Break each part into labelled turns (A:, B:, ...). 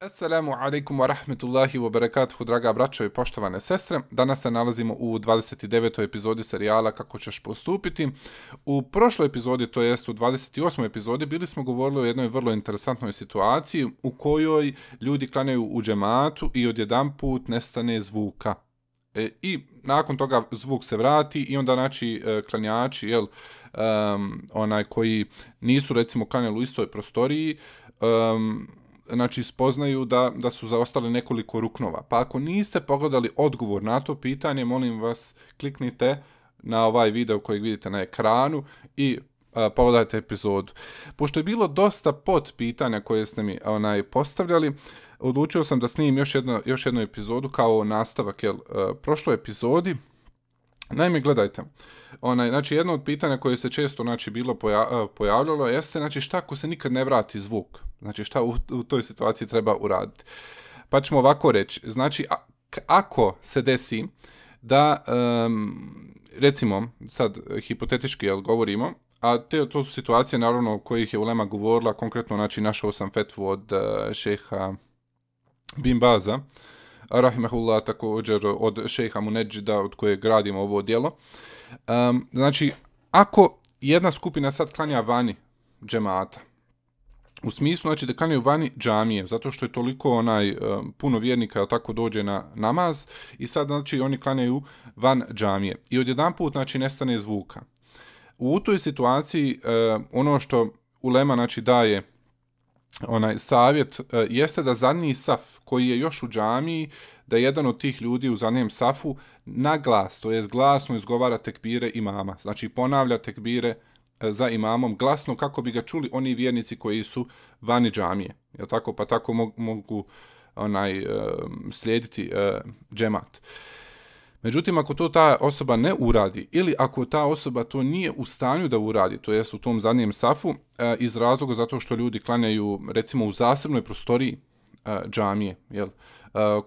A: Assalamu alaikum wa rahmetullahi wa barakatuhu, draga braćo i poštovane sestre. Danas se nalazimo u 29. epizodi serijala Kako ćeš postupiti. U prošloj epizodi, to jest u 28. epizodi, bili smo govorili o jednoj vrlo interesantnoj situaciji u kojoj ljudi klanjaju u džematu i odjedan put nestane zvuka. E, I nakon toga zvuk se vrati i onda znači klanjači, jel, um, onaj koji nisu recimo klanjali u istoj prostoriji, um, znači spoznaju da, da su zaostale nekoliko ruknova. Pa ako niste pogledali odgovor na to pitanje, molim vas kliknite na ovaj video koji vidite na ekranu i a, pogledajte epizodu. Pošto je bilo dosta pod pitanja koje ste mi onaj postavljali, odlučio sam da snimim još, jedno, još jednu epizodu kao nastavak jel, e, prošloj epizodi. Naime, gledajte, onaj, znači jedno od pitanja koje se često znači, bilo poja, e, pojavljalo jeste znači, šta ako se nikad ne vrati zvuk? Znači šta u, u toj situaciji treba uraditi? Pa ćemo ovako reći, znači a, ako se desi da, um, recimo, sad hipotetički jel, govorimo, a te, to su situacije naravno o kojih je Ulema govorila, konkretno znači našao sam fetvu od uh, šeha Bimbaza, rahimahullah također od šeha Muneđida od koje gradimo ovo dijelo. Um, znači, ako jedna skupina sad klanja vani džemata, u smislu znači da klanjaju vani džamije, zato što je toliko onaj um, puno vjernika tako dođe na namaz i sad znači oni klanjaju van džamije. I odjedan put znači nestane zvuka. U toj situaciji um, ono što ulema znači daje onaj savjet uh, jeste da zadnji saf koji je još u džamiji da jedan od tih ljudi u zadnjem safu na glas, to jest glasno izgovara tekbire imama. Znači ponavlja tekbire E, za imamom glasno kako bi ga čuli oni vjernici koji su vani džamije. Je tako? Pa tako mogu, mogu onaj, uh, slijediti uh, džemat. Međutim, ako to ta osoba ne uradi ili ako ta osoba to nije u stanju da uradi, to jest u tom zadnjem safu, e, iz razloga zato što ljudi klanjaju recimo u zasebnoj prostoriji e, džamije, jel? E,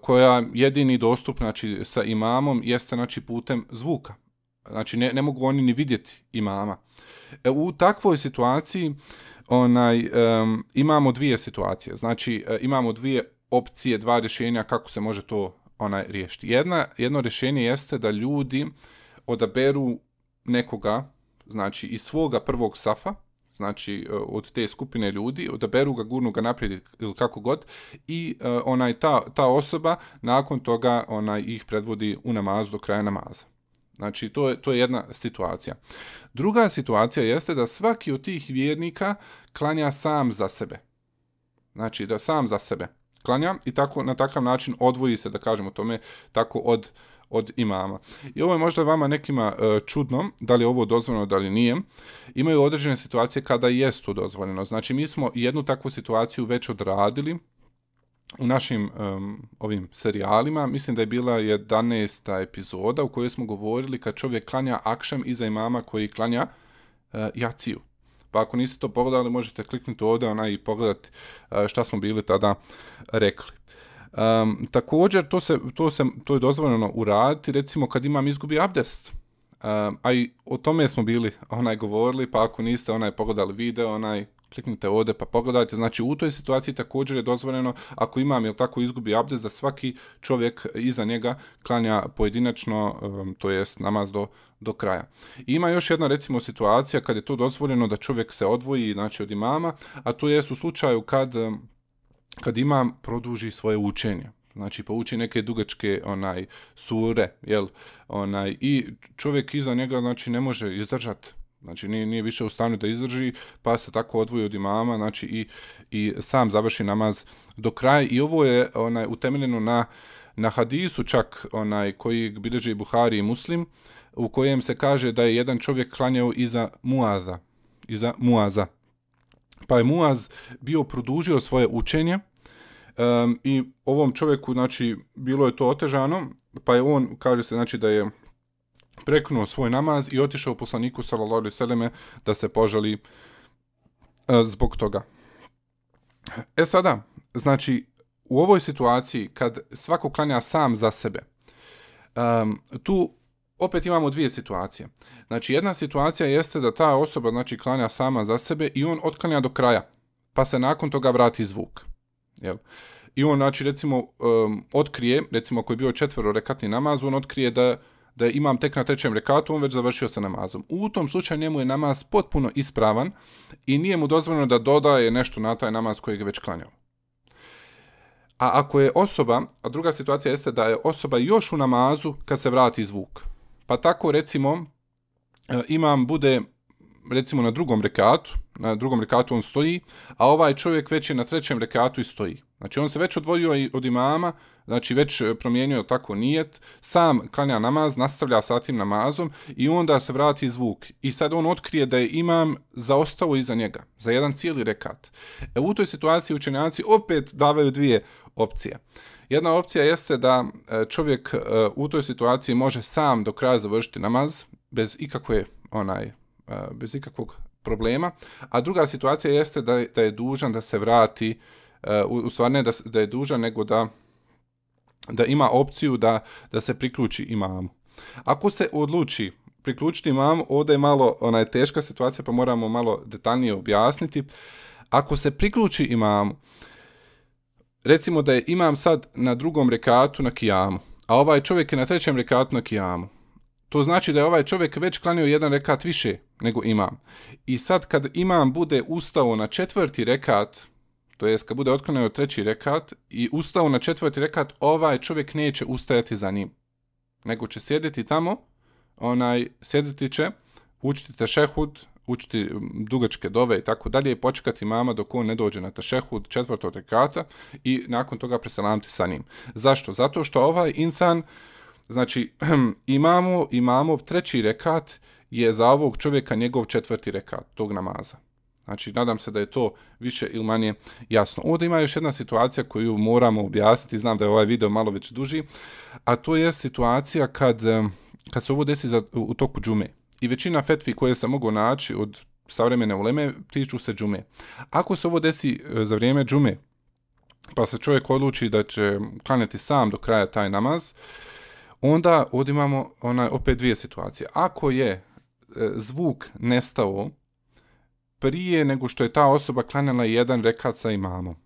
A: koja jedini dostup znači, sa imamom jeste znači, putem zvuka. Znači, ne, ne mogu oni ni vidjeti imama. E, u takvoj situaciji onaj um, imamo dvije situacije. Znači, imamo dvije opcije, dva rješenja kako se može to onaj riješiti. Jedna, jedno rješenje jeste da ljudi odaberu nekoga, znači iz svoga prvog safa, znači e, od te skupine ljudi, odaberu ga, gurnu ga naprijed ili kako god i e, uh, onaj ta, ta osoba nakon toga onaj ih predvodi u namaz do kraja namaza. Znači, to je, to je jedna situacija. Druga situacija jeste da svaki od tih vjernika klanja sam za sebe. Znači, da sam za sebe klanja i tako na takav način odvoji se, da kažemo tome, tako od, od imama. I ovo je možda vama nekima uh, čudno, da li je ovo dozvoljeno, da li nije. Imaju određene situacije kada jest to dozvoljeno. Znači, mi smo jednu takvu situaciju već odradili, u našim um, ovim serijalima, mislim da je bila 11. epizoda u kojoj smo govorili kad čovjek klanja akšem iza imama koji klanja uh, jaciju. Pa ako niste to pogledali, možete kliknuti ovdje ona i pogledati e, šta smo bili tada rekli. Um, također, to, se, to, se, to je dozvoljeno uraditi, recimo kad imam izgubi abdest. Um, a i o tome smo bili onaj govorili, pa ako niste onaj pogledali video, onaj kliknite ovdje pa pogledajte. Znači u toj situaciji također je dozvoljeno ako imam ili tako izgubi abdest da svaki čovjek iza njega klanja pojedinačno, um, to jest namaz do, do kraja. I ima još jedna recimo situacija kad je to dozvoljeno da čovjek se odvoji znači od imama, a to jest u slučaju kad, kad imam produži svoje učenje. Znači pouči neke dugačke onaj sure, jel? Onaj i čovjek iza njega znači ne može izdržati Znači nije, nije više u stanju da izdrži, pa se tako odvoji od imama, znači i, i sam završi namaz do kraja. I ovo je onaj utemeljeno na, na hadisu čak onaj koji bilježi Buhari i Muslim, u kojem se kaže da je jedan čovjek klanjao iza Muaza. Iza Muaza. Pa je Muaz bio produžio svoje učenje um, i ovom čovjeku, znači, bilo je to otežano, pa je on, kaže se, znači, da je preknuo svoj namaz i otišao poslaniku sallallahu alejhi ve selleme da se požali e, zbog toga. E sada, znači u ovoj situaciji kad svako klanja sam za sebe, um, tu opet imamo dvije situacije. Znači jedna situacija jeste da ta osoba znači klanja sama za sebe i on otklanja do kraja, pa se nakon toga vrati zvuk. Jel? i on, znači, recimo, um, otkrije, recimo, ako je bio četvero rekatni namaz, on otkrije da, da imam tek na trećem rekatu, on već završio sa namazom. U tom slučaju njemu je namaz potpuno ispravan i nije mu dozvoljeno da dodaje nešto na taj namaz koji je već klanjao. A ako je osoba, a druga situacija jeste da je osoba još u namazu kad se vrati zvuk. Pa tako, recimo, e, imam bude recimo na drugom rekatu, na drugom rekatu on stoji, a ovaj čovjek već je na trećem rekatu i stoji. Znači on se već odvojio od imama, znači već e, promijenio tako nijet, sam klanja namaz, nastavlja sa tim namazom i onda se vrati zvuk. I sad on otkrije da je imam zaostao iza njega, za jedan cijeli rekat. E, u toj situaciji učenjaci opet davaju dvije opcije. Jedna opcija jeste da e, čovjek e, u toj situaciji može sam do kraja završiti namaz, bez ikakve onaj bez ikakvog problema. A druga situacija jeste da, da je dužan da se vrati, u, u stvari ne da, da je dužan, nego da, da ima opciju da, da se priključi imamu. Ako se odluči priključiti imamu, ovdje je malo ona je teška situacija, pa moramo malo detaljnije objasniti. Ako se priključi imamu, recimo da je imam sad na drugom rekatu na kijamu, a ovaj čovjek je na trećem rekatu na kijamu, to znači da je ovaj čovjek već klanio jedan rekat više nego imam. I sad kad imam bude ustao na četvrti rekat, to jest kad bude otklanio treći rekat i ustao na četvrti rekat, ovaj čovjek neće ustajati za njim. Nego će sjediti tamo, onaj, sjediti će, učiti tešehud, učiti dugačke dove i tako dalje i počekati mama dok on ne dođe na tešehud četvrtog rekata i nakon toga preselamiti sa njim. Zašto? Zato što ovaj insan Znači, imamo, imamo treći rekat je za ovog čovjeka njegov četvrti rekat tog namaza. Znači, nadam se da je to više ili manje jasno. Ovdje ima još jedna situacija koju moramo objasniti, znam da je ovaj video malo već duži, a to je situacija kad, kad se ovo desi za, u toku džume. I većina fetvi koje se mogu naći od savremene uleme tiču se džume. Ako se ovo desi e, za vrijeme džume, pa se čovjek odluči da će klanjati sam do kraja taj namaz, onda ovdje imamo onaj, opet dvije situacije. Ako je e, zvuk nestao prije nego što je ta osoba klanjala jedan rekat sa imamom,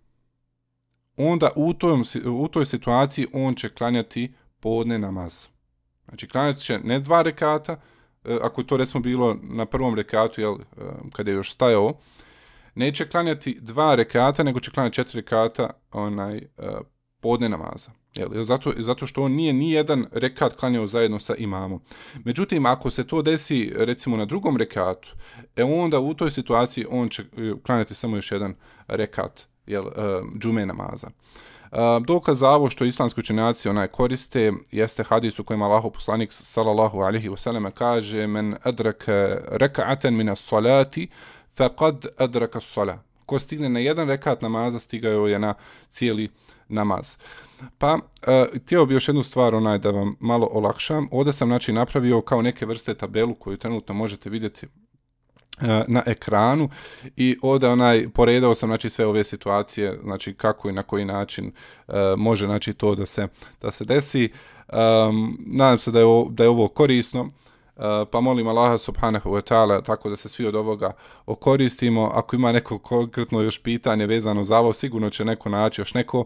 A: onda u, toj, u toj situaciji on će klanjati podne namaz. Znači klanjati će ne dva rekata, e, ako je to recimo bilo na prvom rekatu, jel, e, kada je još stajao, neće klanjati dva rekata, nego će klanjati četiri rekata onaj, e, podne namaza. Jel, zato, zato što on nije ni jedan rekat klanjao zajedno sa imamom. Međutim, ako se to desi recimo na drugom rekatu, e onda u toj situaciji on će e, klanjati samo još jedan rekat jel, uh, džume namaza. Uh, dokaz za ovo što islamski učenjaci onaj koriste jeste hadis u kojem Allahu poslanik sallallahu alaihi wasallam kaže men adraka reka'aten as-salati faqad adraka salat. Ko stigne na jedan rekat namaza, stigao je ovaj na cijeli namaz. Pa, uh, htio bi još jednu stvar onaj da vam malo olakšam. Ovdje sam znači, napravio kao neke vrste tabelu koju trenutno možete vidjeti e, na ekranu i ovdje onaj poredao sam znači sve ove situacije znači kako i na koji način uh, može znači to da se da se desi um, nadam se da je ovo, da je ovo korisno uh, Eh, pa molim Allaha subhanahu wa ta'ala tako da se svi od ovoga okoristimo ako ima neko konkretno još pitanje vezano za ovo sigurno će neko naći još neko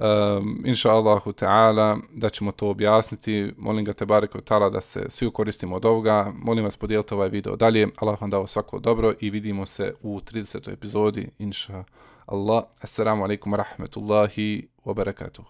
A: um, inša Allahu ta'ala, da ćemo to objasniti. Molim ga te bareko ta'ala da se svi koristimo od ovoga. Molim vas podijelite ovaj video dalje. Allah vam dao svako dobro i vidimo se u 30. epizodi, inša Allah. Assalamu alaikum wa rahmetullahi wa barakatuhu.